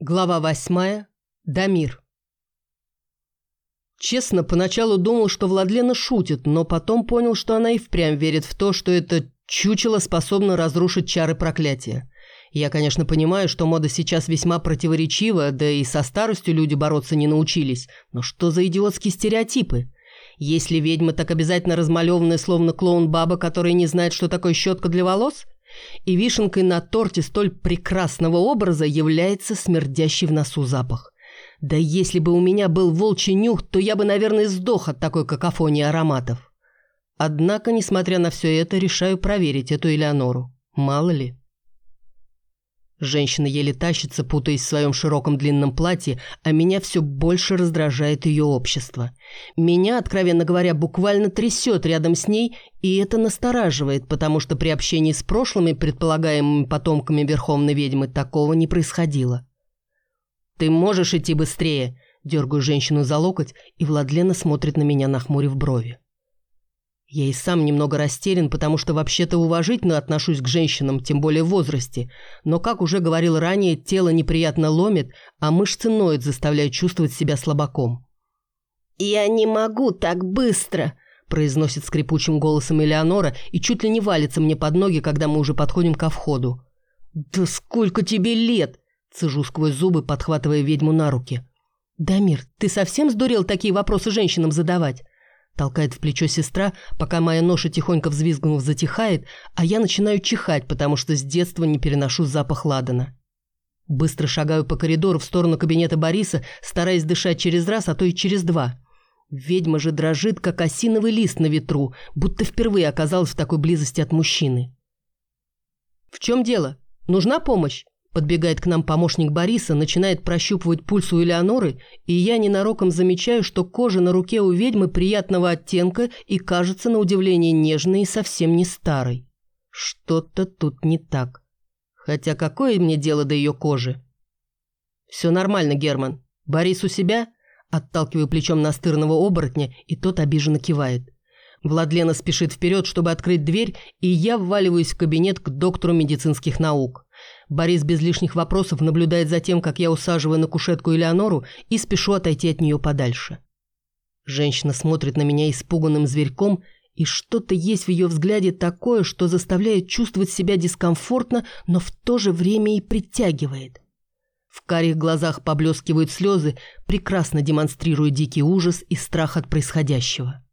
Глава восьмая. Дамир. Честно, поначалу думал, что Владлена шутит, но потом понял, что она и впрямь верит в то, что это чучело способно разрушить чары проклятия. Я, конечно, понимаю, что мода сейчас весьма противоречива, да и со старостью люди бороться не научились. Но что за идиотские стереотипы? Если ведьма так обязательно размалеванная, словно клоун-баба, которая не знает, что такое щетка для волос – и вишенкой на торте столь прекрасного образа является смердящий в носу запах. Да если бы у меня был волчий нюх, то я бы, наверное, сдох от такой какофонии ароматов. Однако, несмотря на все это, решаю проверить эту Элеонору. Мало ли. Женщина еле тащится, путаясь в своем широком длинном платье, а меня все больше раздражает ее общество. Меня, откровенно говоря, буквально трясет рядом с ней, и это настораживает, потому что при общении с прошлыми предполагаемыми потомками Верховной Ведьмы такого не происходило. «Ты можешь идти быстрее?» Дергаю женщину за локоть, и Владлена смотрит на меня, нахмурив брови. Я и сам немного растерян, потому что вообще-то уважительно отношусь к женщинам, тем более в возрасте. Но, как уже говорил ранее, тело неприятно ломит, а мышцы ноют, заставляя чувствовать себя слабаком. «Я не могу так быстро», – произносит скрипучим голосом Элеонора и чуть ли не валится мне под ноги, когда мы уже подходим ко входу. «Да сколько тебе лет?» – цежу сквозь зубы, подхватывая ведьму на руки. «Дамир, ты совсем сдурел такие вопросы женщинам задавать?» Толкает в плечо сестра, пока моя ноша тихонько взвизгнув затихает, а я начинаю чихать, потому что с детства не переношу запах ладана. Быстро шагаю по коридору в сторону кабинета Бориса, стараясь дышать через раз, а то и через два. Ведьма же дрожит, как осиновый лист на ветру, будто впервые оказалась в такой близости от мужчины. «В чем дело? Нужна помощь?» Подбегает к нам помощник Бориса, начинает прощупывать пульс у Элеоноры, и я ненароком замечаю, что кожа на руке у ведьмы приятного оттенка и кажется на удивление нежной и совсем не старой. Что-то тут не так. Хотя какое мне дело до ее кожи? «Все нормально, Герман. Борис у себя?» Отталкиваю плечом настырного оборотня, и тот обиженно кивает. Владлена спешит вперед, чтобы открыть дверь, и я вваливаюсь в кабинет к доктору медицинских наук. Борис без лишних вопросов наблюдает за тем, как я усаживаю на кушетку Элеонору и спешу отойти от нее подальше. Женщина смотрит на меня испуганным зверьком, и что-то есть в ее взгляде такое, что заставляет чувствовать себя дискомфортно, но в то же время и притягивает. В карих глазах поблескивают слезы, прекрасно демонстрируя дикий ужас и страх от происходящего.